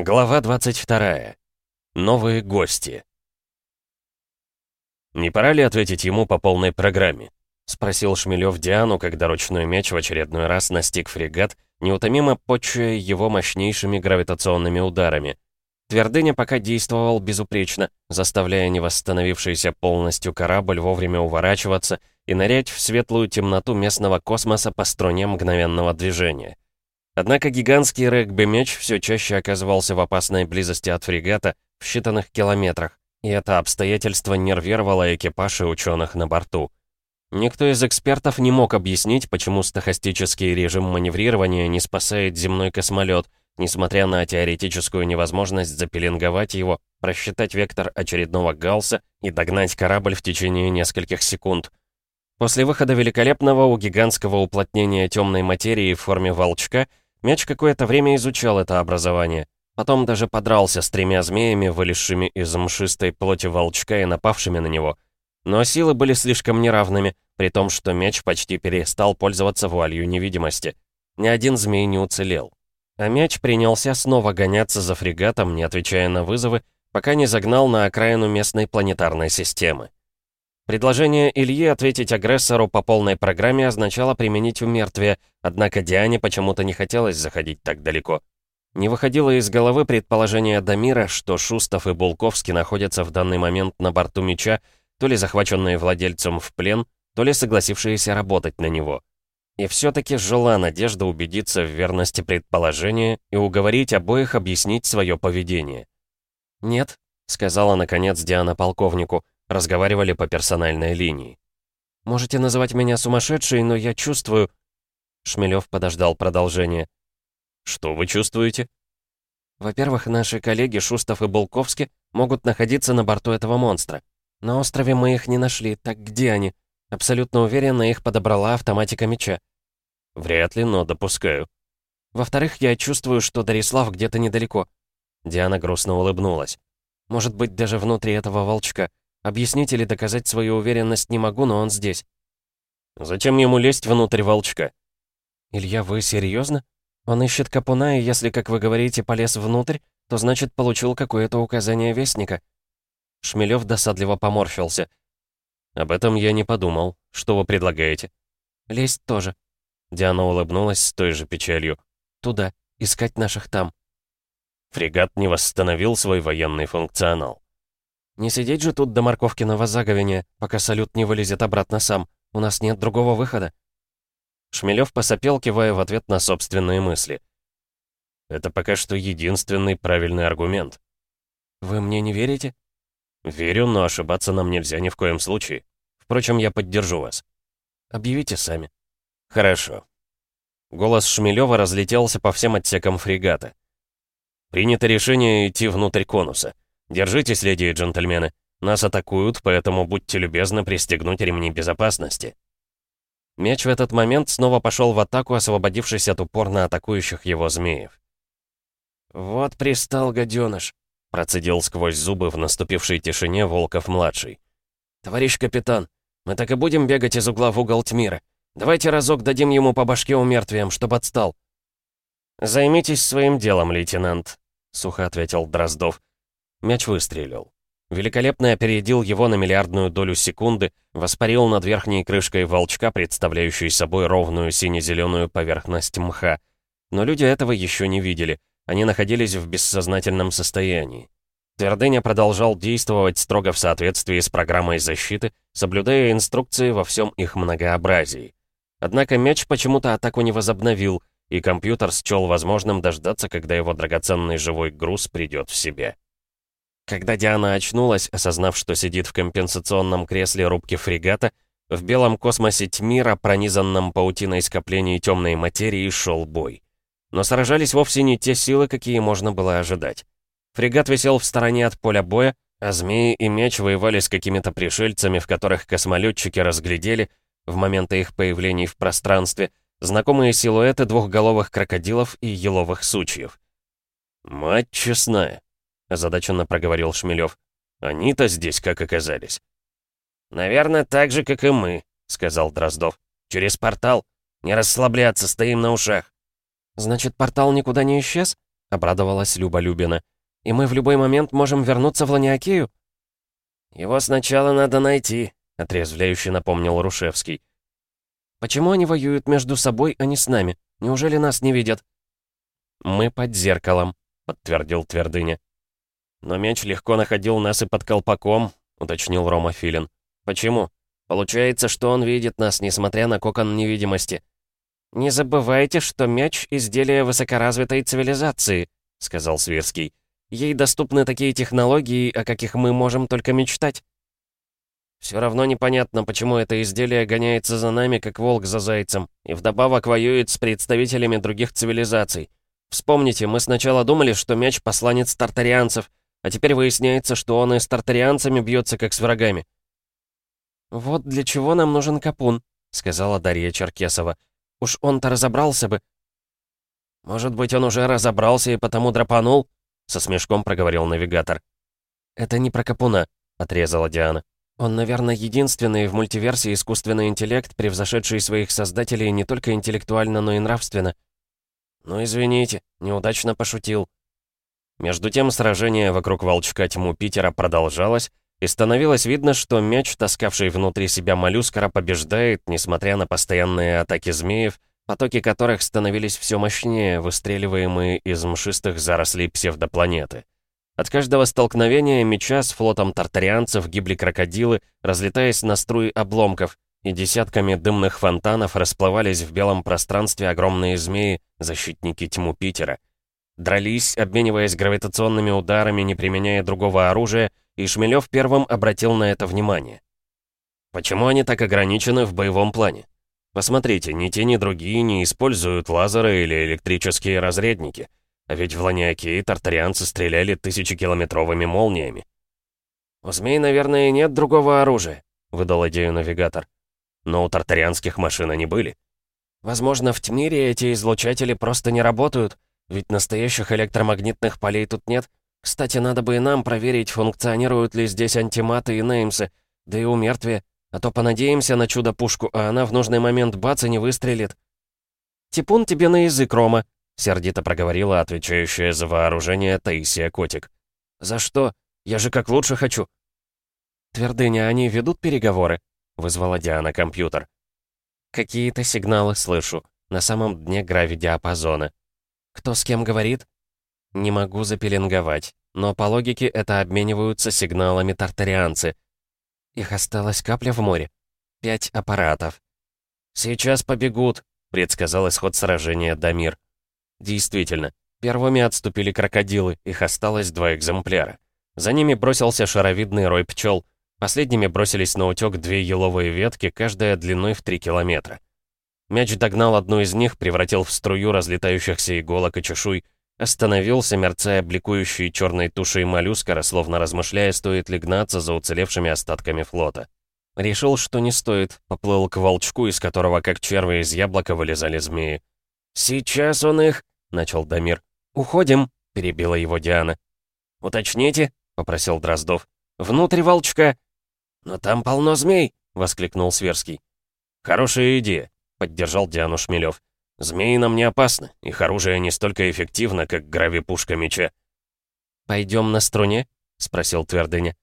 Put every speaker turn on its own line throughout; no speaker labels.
Глава 22. Новые гости. «Не пора ли ответить ему по полной программе?» — спросил Шмелев Диану, когда ручной меч в очередной раз настиг фрегат, неутомимо почуя его мощнейшими гравитационными ударами. Твердыня пока действовал безупречно, заставляя невосстановившийся полностью корабль вовремя уворачиваться и нырять в светлую темноту местного космоса по струне мгновенного движения. Однако гигантский регби-меч все чаще оказывался в опасной близости от фрегата в считанных километрах, и это обстоятельство нервировало экипаж и ученых на борту. Никто из экспертов не мог объяснить, почему стохастический режим маневрирования не спасает земной космолет, несмотря на теоретическую невозможность запеленговать его, просчитать вектор очередного галса и догнать корабль в течение нескольких секунд. После выхода великолепного у гигантского уплотнения темной материи в форме волчка Мяч какое-то время изучал это образование. Потом даже подрался с тремя змеями, вылезшими из мшистой плоти волчка и напавшими на него. Но силы были слишком неравными, при том, что мяч почти перестал пользоваться вуалью невидимости. Ни один змей не уцелел. А мяч принялся снова гоняться за фрегатом, не отвечая на вызовы, пока не загнал на окраину местной планетарной системы. Предложение Ильи ответить агрессору по полной программе означало применить умертвие, однако Диане почему-то не хотелось заходить так далеко. Не выходило из головы предположение Дамира, что Шустов и Булковский находятся в данный момент на борту меча, то ли захваченные владельцем в плен, то ли согласившиеся работать на него. И все-таки жила надежда убедиться в верности предположения и уговорить обоих объяснить свое поведение. «Нет», — сказала наконец Диана полковнику, — Разговаривали по персональной линии. «Можете называть меня сумасшедшей, но я чувствую...» Шмелев подождал продолжения. «Что вы чувствуете?» «Во-первых, наши коллеги Шустов и Булковски могут находиться на борту этого монстра. На острове мы их не нашли, так где они? Абсолютно уверенно их подобрала автоматика меча». «Вряд ли, но допускаю». «Во-вторых, я чувствую, что Дарислав где-то недалеко». Диана грустно улыбнулась. «Может быть, даже внутри этого волчка. Объяснить или доказать свою уверенность не могу, но он здесь. Зачем ему лезть внутрь волчка? Илья, вы серьезно? Он ищет капуна, и если, как вы говорите, полез внутрь, то значит получил какое-то указание Вестника. Шмелев досадливо поморщился. Об этом я не подумал. Что вы предлагаете? Лезть тоже. Диана улыбнулась с той же печалью. Туда, искать наших там. Фрегат не восстановил свой военный функционал. Не сидеть же тут до морковкиного заговения, пока салют не вылезет обратно сам. У нас нет другого выхода. Шмелев посопел, кивая в ответ на собственные мысли. Это пока что единственный правильный аргумент. Вы мне не верите? Верю, но ошибаться нам нельзя ни в коем случае. Впрочем, я поддержу вас. Объявите сами. Хорошо. Голос Шмелева разлетелся по всем отсекам фрегата. Принято решение идти внутрь конуса. «Держитесь, леди и джентльмены. Нас атакуют, поэтому будьте любезны пристегнуть ремни безопасности». Меч в этот момент снова пошел в атаку, освободившись от упорно атакующих его змеев. «Вот пристал гаденыш», — процедил сквозь зубы в наступившей тишине Волков-младший. «Товарищ капитан, мы так и будем бегать из угла в угол Тмира. Давайте разок дадим ему по башке умертвием, чтоб отстал». «Займитесь своим делом, лейтенант», — сухо ответил Дроздов. Мяч выстрелил. Великолепно опередил его на миллиардную долю секунды, воспарил над верхней крышкой волчка, представляющей собой ровную сине-зеленую поверхность мха. Но люди этого еще не видели. Они находились в бессознательном состоянии. Твердыня продолжал действовать строго в соответствии с программой защиты, соблюдая инструкции во всем их многообразии. Однако мяч почему-то атаку не возобновил, и компьютер счел возможным дождаться, когда его драгоценный живой груз придет в себя. Когда Диана очнулась, осознав, что сидит в компенсационном кресле рубки фрегата, в белом космосе Тьмира, пронизанном паутиной скоплений темной материи, шел бой. Но сражались вовсе не те силы, какие можно было ожидать. Фрегат висел в стороне от поля боя, а змеи и меч воевали с какими-то пришельцами, в которых космолетчики разглядели, в моменты их появлений в пространстве, знакомые силуэты двухголовых крокодилов и еловых сучьев. «Мать честная!» Озадаченно проговорил Шмелев. «Они-то здесь как оказались?» «Наверное, так же, как и мы», — сказал Дроздов. «Через портал. Не расслабляться, стоим на ушах».
«Значит, портал никуда не исчез?»
— обрадовалась Люба Любина. «И мы в любой момент можем вернуться в Ланиакею?»
«Его сначала надо найти», —
отрезвляюще напомнил Рушевский. «Почему они воюют между собой, а не с нами? Неужели нас не видят?» «Мы под зеркалом», — подтвердил Твердыня. «Но мяч легко находил нас и под колпаком», — уточнил Рома Филин. «Почему? Получается, что он видит нас, несмотря на кокон невидимости». «Не забывайте, что мяч — изделие высокоразвитой цивилизации», — сказал Свирский. «Ей доступны такие технологии, о каких мы можем только мечтать». «Все равно непонятно, почему это изделие гоняется за нами, как волк за зайцем, и вдобавок воюет с представителями других цивилизаций. Вспомните, мы сначала думали, что мяч — посланец тартарианцев, а теперь выясняется, что он и с тартарианцами бьется, как с врагами». «Вот для чего нам нужен Капун», — сказала Дарья Черкесова. «Уж он-то разобрался бы». «Может быть, он уже разобрался и потому драпанул?» — со смешком проговорил навигатор. «Это не про Капуна», — отрезала Диана. «Он, наверное, единственный в мультиверсе искусственный интеллект, превзошедший своих создателей не только интеллектуально, но и нравственно». «Ну, извините, неудачно пошутил», между тем сражение вокруг волчка тьму Питера продолжалось, и становилось видно, что мяч, таскавший внутри себя моллюскара, побеждает, несмотря на постоянные атаки змеев, потоки которых становились все мощнее, выстреливаемые из мшистых зарослей псевдопланеты. От каждого столкновения меча с флотом тартарианцев гибли крокодилы, разлетаясь на струи обломков, и десятками дымных фонтанов расплывались в белом пространстве огромные змеи, защитники тьму Питера. Дрались, обмениваясь гравитационными ударами, не применяя другого оружия, и Шмелев первым обратил на это внимание. Почему они так ограничены в боевом плане? Посмотрите, ни те, ни другие не используют лазеры или электрические разрядники. А ведь в Ланиаке тартарианцы стреляли тысячекилометровыми молниями. «У змей, наверное, нет другого оружия», — выдал идею навигатор. Но у тартарианских машин они были. «Возможно, в Тмире эти излучатели просто не работают», ведь настоящих электромагнитных полей тут нет. Кстати, надо бы и нам проверить, функционируют ли здесь антиматы и неймсы, да и у мертвия. А то понадеемся на чудо-пушку, а она в нужный момент бац и не выстрелит. «Типун тебе на язык, Рома», — сердито проговорила отвечающая за вооружение Таисия Котик. «За что? Я же как лучше хочу». «Твердыня, они ведут переговоры?» — вызвала Диана компьютер. «Какие-то сигналы слышу. На самом дне гравидиапазона. Кто с кем говорит? Не могу запеленговать, но по логике это обмениваются сигналами тартарианцы. Их осталась капля в море. Пять аппаратов. «Сейчас побегут», — предсказал исход сражения Дамир. Действительно, первыми отступили крокодилы, их осталось два экземпляра. За ними бросился шаровидный рой пчел. Последними бросились на утёк две еловые ветки, каждая длиной в три километра. Мяч догнал одну из них, превратил в струю разлетающихся иголок и чешуй, остановился, мерцая бликующей черной тушей моллюскара, словно размышляя, стоит ли гнаться за уцелевшими остатками флота. Решил, что не стоит, поплыл к волчку, из которого, как черви из яблока, вылезали змеи. «Сейчас он их...» — начал Дамир. «Уходим», — перебила его Диана. «Уточните», — попросил Дроздов. «Внутрь волчка». «Но там полно змей», — воскликнул Сверский. «Хорошая идея», — поддержал Диану Шмелев. «Змеи нам не опасны, их оружие не столько эффективно, как гравипушка меча». «Пойдем на струне?» — спросил Твердыня.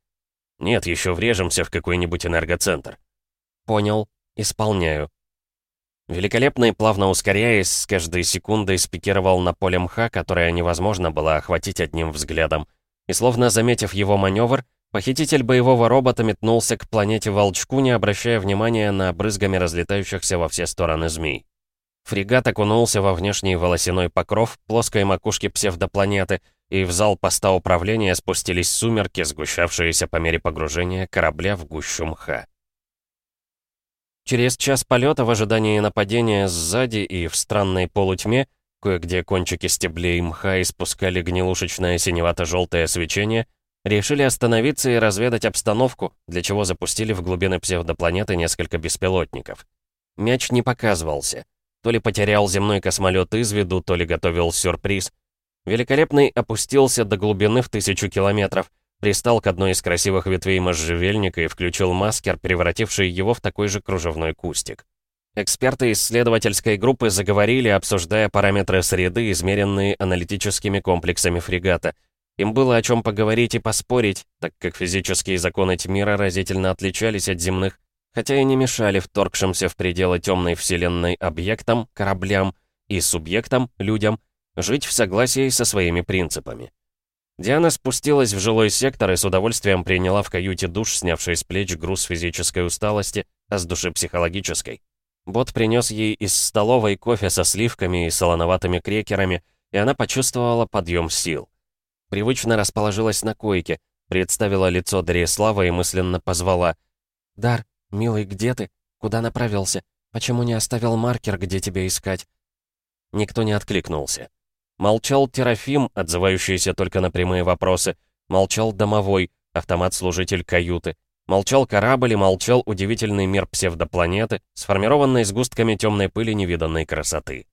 «Нет, еще врежемся в какой-нибудь энергоцентр». «Понял. Исполняю». Великолепный, плавно ускоряясь, с каждой секундой спикировал на поле мха, которое невозможно было охватить одним взглядом. И словно заметив его маневр, Похититель боевого робота метнулся к планете Волчку, не обращая внимания на брызгами разлетающихся во все стороны змей. Фрегат окунулся во внешний волосяной покров плоской макушки псевдопланеты, и в зал поста управления спустились сумерки, сгущавшиеся по мере погружения корабля в гущу мха. Через час полета в ожидании нападения сзади и в странной полутьме, кое-где кончики стеблей мха испускали гнилушечное синевато-желтое свечение, Решили остановиться и разведать обстановку, для чего запустили в глубины псевдопланеты несколько беспилотников. Мяч не показывался. То ли потерял земной космолет из виду, то ли готовил сюрприз. Великолепный опустился до глубины в тысячу километров, пристал к одной из красивых ветвей можжевельника и включил маскер, превративший его в такой же кружевной кустик. Эксперты исследовательской группы заговорили, обсуждая параметры среды, измеренные аналитическими комплексами фрегата. Им было о чем поговорить и поспорить, так как физические законы Тьмира разительно отличались от земных, хотя и не мешали вторгшимся в пределы темной вселенной объектам, кораблям и субъектам, людям, жить в согласии со своими принципами. Диана спустилась в жилой сектор и с удовольствием приняла в каюте душ, снявший с плеч груз физической усталости, а с души психологической. Бот принес ей из столовой кофе со сливками и солоноватыми крекерами, и она почувствовала подъем сил. Привычно расположилась на койке, представила лицо Дарьяслава и мысленно позвала. «Дар, милый, где ты? Куда направился? Почему не оставил маркер, где тебя искать?» Никто не откликнулся. Молчал Терафим, отзывающийся только на прямые вопросы. Молчал домовой, автомат-служитель каюты. Молчал корабль и молчал удивительный мир псевдопланеты, сформированный сгустками темной пыли невиданной красоты.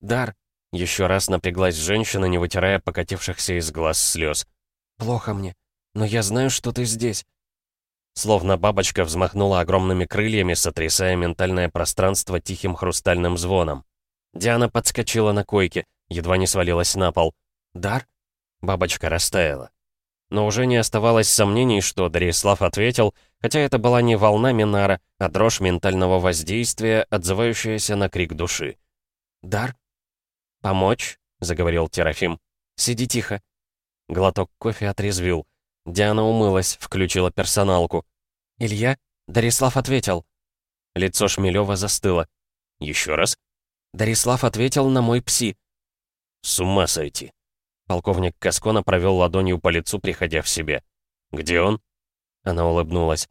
«Дар!» — еще раз напряглась женщина, не вытирая покатившихся из глаз слез. «Плохо мне, но я знаю, что ты здесь». Словно бабочка взмахнула огромными крыльями, сотрясая ментальное пространство тихим хрустальным звоном. Диана подскочила на койке, едва не свалилась на пол. «Дар?» Бабочка растаяла. Но уже не оставалось сомнений, что Дарислав ответил, хотя это была не волна Минара, а дрожь ментального воздействия, отзывающаяся на крик души. «Дар?» «Помочь?» — заговорил Терафим. «Сиди тихо». Глоток кофе отрезвил. Диана умылась, включила персоналку. «Илья?» — Дарислав ответил. Лицо Шмелева застыло. «Еще раз?» Дарислав ответил на мой пси. «С ума сойти!» Полковник Каскона провел ладонью по лицу, приходя в себе. «Где он?» Она улыбнулась.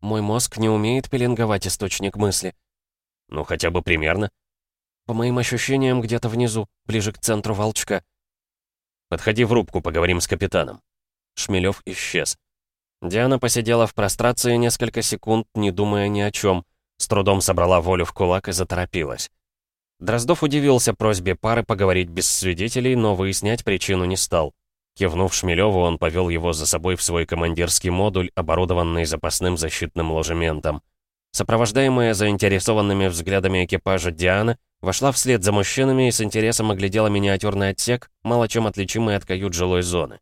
«Мой мозг не умеет пеленговать источник мысли». «Ну, хотя бы примерно». «По моим ощущениям, где-то внизу, ближе к центру волчка». «Подходи в рубку, поговорим с капитаном». Шмелев исчез. Диана посидела в прострации несколько секунд, не думая ни о чем, с трудом собрала волю в кулак и заторопилась. Дроздов удивился просьбе пары поговорить без свидетелей, но выяснять причину не стал. Кивнув Шмелеву, он повел его за собой в свой командирский модуль, оборудованный запасным защитным ложементом. Сопровождаемая заинтересованными взглядами экипажа Диана, вошла вслед за мужчинами и с интересом оглядела миниатюрный отсек, мало чем отличимый от кают жилой зоны.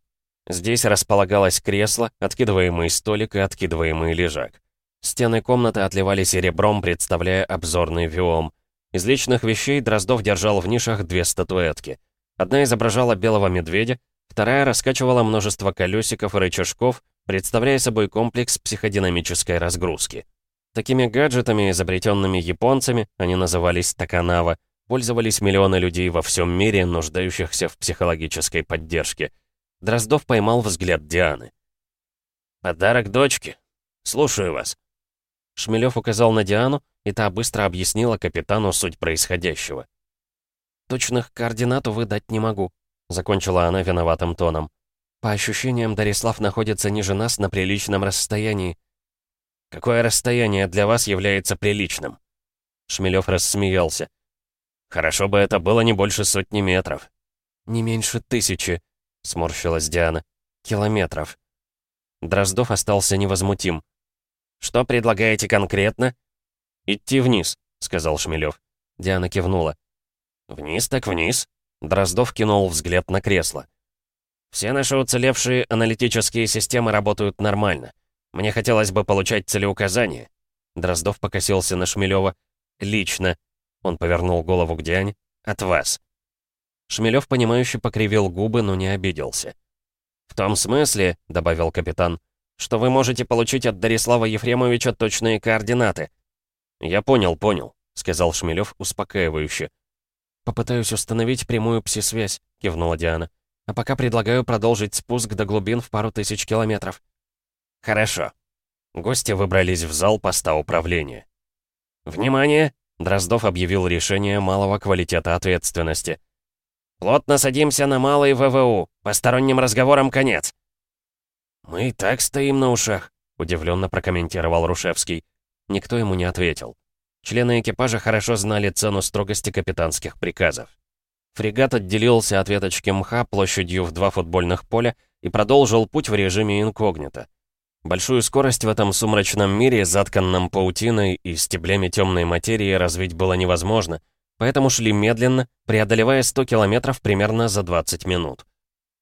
Здесь располагалось кресло, откидываемый столик и откидываемый лежак. Стены комнаты отливали серебром, представляя обзорный виом. Из личных вещей Дроздов держал в нишах две статуэтки. Одна изображала белого медведя, вторая раскачивала множество колесиков и рычажков, представляя собой комплекс психодинамической разгрузки. Такими гаджетами, изобретенными японцами, они назывались Таканава, пользовались миллионы людей во всем мире, нуждающихся в психологической поддержке. Дроздов поймал взгляд Дианы. «Подарок дочке. Слушаю вас». Шмелев указал на Диану, и та быстро объяснила капитану суть происходящего. «Точных координат, увы, дать не могу», — закончила она виноватым тоном. «По ощущениям, Дарислав находится ниже нас на приличном расстоянии». «Какое расстояние для вас является приличным?» Шмелев рассмеялся. «Хорошо бы это было не больше сотни метров». «Не меньше тысячи», — сморщилась Диана. «Километров». Дроздов остался невозмутим. «Что предлагаете конкретно?» «Идти вниз», — сказал Шмелев. Диана кивнула. «Вниз так вниз», — Дроздов кинул взгляд на кресло. «Все наши уцелевшие аналитические системы работают нормально. Мне хотелось бы получать целеуказания». Дроздов покосился на Шмелева. «Лично», — он повернул голову к Диане, — «от вас». Шмелев, понимающе покривил губы, но не обиделся. «В том смысле», — добавил капитан, что вы можете получить от Дарислава Ефремовича точные координаты». «Я понял, понял», — сказал Шмелев успокаивающе. «Попытаюсь установить прямую пси-связь», — кивнула Диана. «А пока предлагаю продолжить спуск до глубин в пару тысяч километров». «Хорошо». Гости выбрались в зал поста управления. «Внимание!» — Дроздов объявил решение малого квалитета ответственности. «Плотно садимся на малый ВВУ. Посторонним разговорам конец». «Мы и так стоим на ушах», — удивленно прокомментировал Рушевский. Никто ему не ответил. Члены экипажа хорошо знали цену строгости капитанских приказов. Фрегат отделился от веточки мха площадью в два футбольных поля и продолжил путь в режиме инкогнито. Большую скорость в этом сумрачном мире, затканном паутиной и стеблями темной материи, развить было невозможно, поэтому шли медленно, преодолевая 100 километров примерно за 20 минут.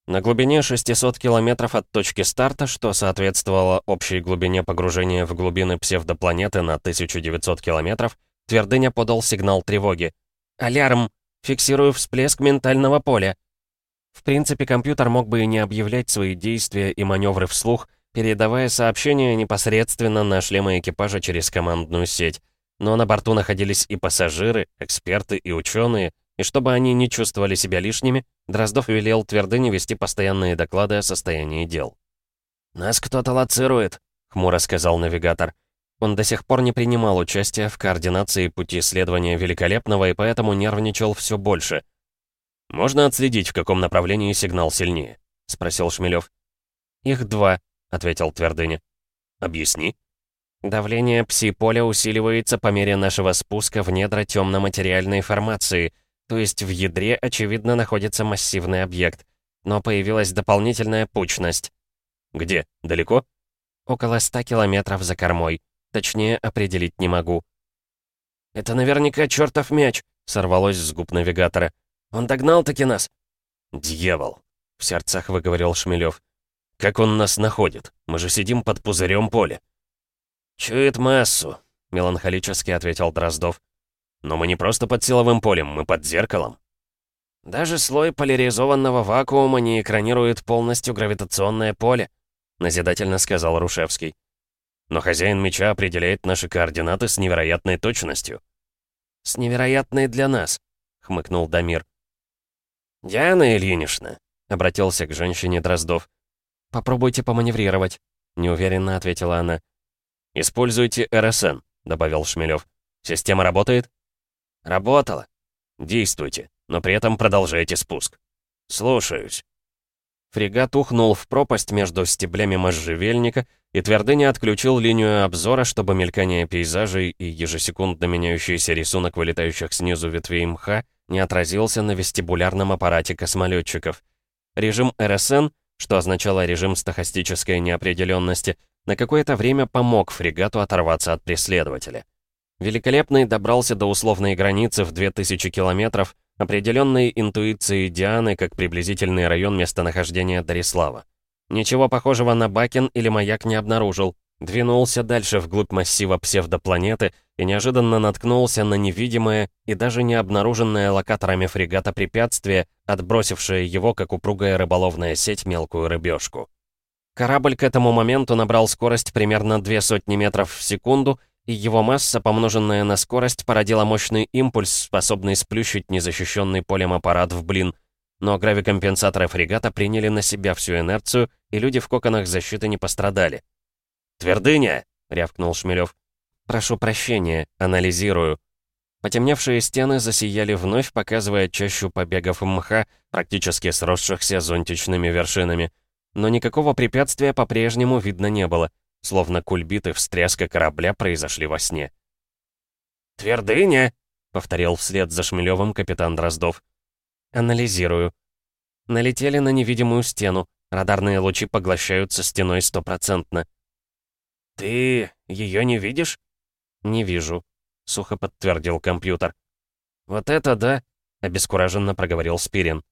На глубине 600 километров от точки старта, что соответствовало общей глубине погружения в глубины псевдопланеты на 1900 километров, Твердыня подал сигнал тревоги. «Алярм! Фиксирую всплеск ментального поля!» В принципе, компьютер мог бы и не объявлять свои действия и маневры вслух, передавая сообщения непосредственно на шлемы экипажа через командную сеть. Но на борту находились и пассажиры, эксперты и ученые, и чтобы они не чувствовали себя лишними, Дроздов велел Твердыне вести постоянные доклады о состоянии дел.
«Нас кто-то лоцирует», — хмуро сказал навигатор.
Он до сих пор не принимал участия в координации пути следования Великолепного и поэтому нервничал все больше. «Можно отследить, в каком направлении сигнал сильнее?» — спросил Шмелев. «Их два», — ответил Твердыня. «Объясни». «Давление пси-поля усиливается по мере нашего спуска в недра темно-материальной формации — то есть в ядре, очевидно, находится массивный объект. Но появилась дополнительная пучность. Где? Далеко? Около ста километров за кормой. Точнее, определить не могу.
«Это наверняка чертов мяч!» — сорвалось с губ навигатора. «Он догнал-таки нас!»
«Дьявол!» — в сердцах выговорил Шмелев. «Как он нас находит? Мы же сидим под пузырем поля».
«Чует массу», —
меланхолически ответил Дроздов. Но мы не просто под силовым полем, мы под зеркалом.
Даже слой поляризованного вакуума не экранирует полностью гравитационное поле, назидательно сказал Рушевский.
Но хозяин меча определяет наши координаты с невероятной точностью.
«С невероятной для нас», — хмыкнул Дамир.
«Диана Ильинична», — обратился к женщине Дроздов.
«Попробуйте поманеврировать», — неуверенно ответила она.
«Используйте РСН», — добавил Шмелев. «Система работает?»
«Работало».
«Действуйте, но при этом продолжайте спуск».
«Слушаюсь».
Фрегат ухнул в пропасть между стеблями можжевельника, и Твердыня отключил линию обзора, чтобы мелькание пейзажей и ежесекундно меняющийся рисунок вылетающих снизу ветвей мха не отразился на вестибулярном аппарате космолетчиков. Режим РСН, что означало режим стохастической неопределенности, на какое-то время помог фрегату оторваться от преследователя. Великолепный добрался до условной границы в 2000 километров, определенной интуицией Дианы как приблизительный район местонахождения Дарислава. Ничего похожего на Бакин или маяк не обнаружил. Двинулся дальше вглубь массива псевдопланеты и неожиданно наткнулся на невидимое и даже не обнаруженное локаторами фрегата препятствие, отбросившее его, как упругая рыболовная сеть, мелкую рыбешку. Корабль к этому моменту набрал скорость примерно две сотни метров в секунду и его масса, помноженная на скорость, породила мощный импульс, способный сплющить незащищенный полем аппарат в блин. Но гравикомпенсаторы фрегата приняли на себя всю инерцию, и люди в коконах защиты не пострадали.
«Твердыня!»
— рявкнул Шмелев. «Прошу прощения, анализирую». Потемневшие стены засияли вновь, показывая чащу побегов мха, практически сросшихся зонтичными вершинами. Но никакого препятствия по-прежнему видно не было — словно кульбиты встряска корабля произошли во сне.
«Твердыня!»
— повторил вслед за Шмелевым капитан Дроздов. «Анализирую. Налетели на невидимую стену. Радарные лучи поглощаются стеной стопроцентно».
«Ты ее не видишь?»
«Не вижу», — сухо подтвердил компьютер.
«Вот это да!» — обескураженно проговорил Спирин.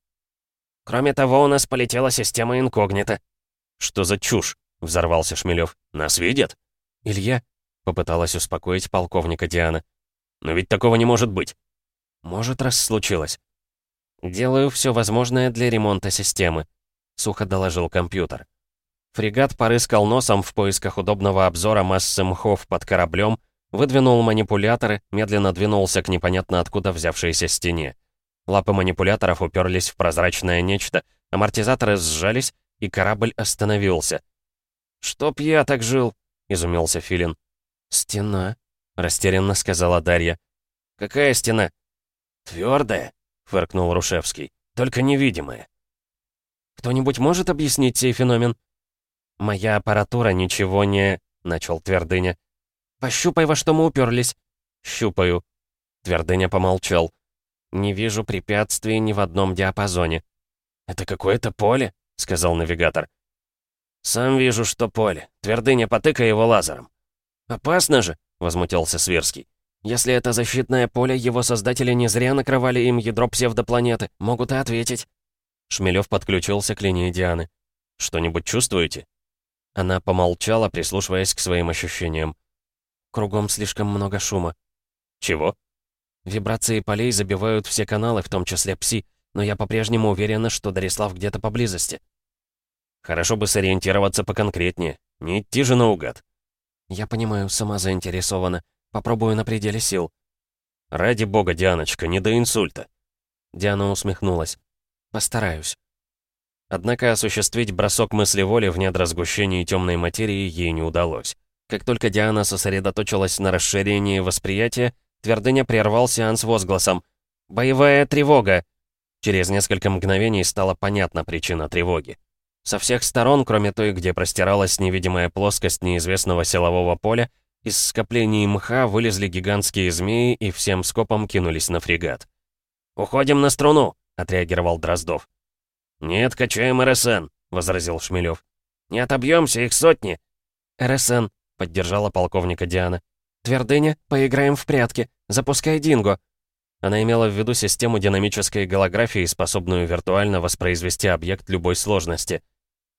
«Кроме того, у нас полетела система инкогнито».
«Что за чушь?» Взорвался Шмелев. «Нас видят?»
«Илья?» — попыталась успокоить полковника Диана.
«Но ведь такого не может быть».
«Может, раз случилось».
«Делаю все возможное для ремонта системы», — сухо доложил компьютер. Фрегат порыскал носом в поисках удобного обзора массы мхов под кораблем, выдвинул манипуляторы, медленно двинулся к непонятно откуда взявшейся стене. Лапы манипуляторов уперлись в прозрачное нечто, амортизаторы сжались, и корабль остановился —
«Чтоб я так жил!»
— изумился Филин.
«Стена», —
растерянно сказала Дарья.
«Какая стена?»
«Твердая», — фыркнул Рушевский. «Только невидимая».
«Кто-нибудь может объяснить сей феномен?»
«Моя аппаратура ничего не...» — начал Твердыня.
«Пощупай, во что мы уперлись».
«Щупаю». Твердыня помолчал. «Не вижу препятствий ни в одном диапазоне».
«Это какое-то поле», — сказал навигатор. «Сам вижу, что поле. Твердыня, потыкай его лазером». «Опасно же!» — возмутился Свирский. «Если это защитное поле, его создатели не зря накрывали им ядро псевдопланеты. Могут и ответить».
Шмелев подключился к линии Дианы. «Что-нибудь чувствуете?» Она помолчала, прислушиваясь к своим ощущениям.
«Кругом слишком много шума».
«Чего?»
«Вибрации полей забивают все каналы, в том числе ПСИ, но я по-прежнему уверена, что Дарислав где-то поблизости».
«Хорошо бы сориентироваться поконкретнее. Не идти же наугад».
«Я понимаю, сама заинтересована. Попробую на пределе сил».
«Ради бога, Дианочка, не до инсульта».
Диана усмехнулась. «Постараюсь».
Однако осуществить бросок мысли воли в недра сгущения темной материи ей не удалось. Как только Диана сосредоточилась на расширении восприятия, Твердыня прервал сеанс возгласом «Боевая тревога!». Через несколько мгновений стала понятна причина тревоги. Со всех сторон, кроме той, где простиралась невидимая плоскость неизвестного силового поля, из скоплений мха вылезли гигантские змеи и всем скопом кинулись на фрегат. «Уходим на струну!» — отреагировал Дроздов. «Нет, качаем РСН», — возразил Шмелев. «Не отобьемся, их сотни».
«РСН», — поддержала полковника Диана. «Твердыня, поиграем в прятки. Запускай Динго».
Она имела в виду систему динамической голографии, способную виртуально воспроизвести объект любой сложности.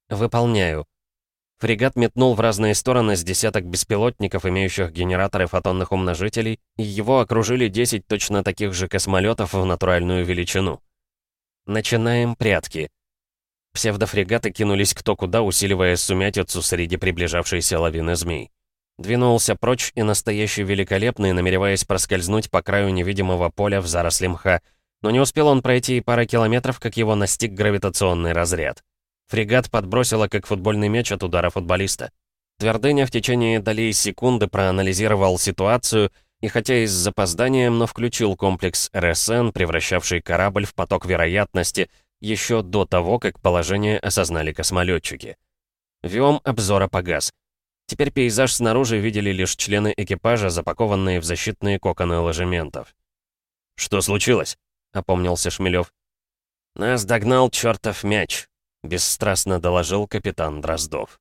«Выполняю». Фрегат метнул в разные стороны с десяток беспилотников, имеющих генераторы фотонных умножителей, и его окружили 10 точно таких же космолетов в натуральную величину. Начинаем прятки. Псевдофрегаты кинулись кто куда, усиливая сумятицу среди приближавшейся лавины змей. Двинулся прочь и настоящий великолепный, намереваясь проскользнуть по краю невидимого поля в заросли мха. Но не успел он пройти и пара километров, как его настиг гравитационный разряд. Фрегат подбросило, как футбольный мяч от удара футболиста. Твердыня в течение долей секунды проанализировал ситуацию и хотя и с запозданием, но включил комплекс РСН, превращавший корабль в поток вероятности, еще до того, как положение осознали космолетчики. Виом обзора погас. Теперь пейзаж снаружи видели лишь члены экипажа, запакованные в защитные коконы ложементов. «Что случилось?» — опомнился Шмелев.
«Нас догнал чертов мяч», —
бесстрастно доложил капитан Дроздов.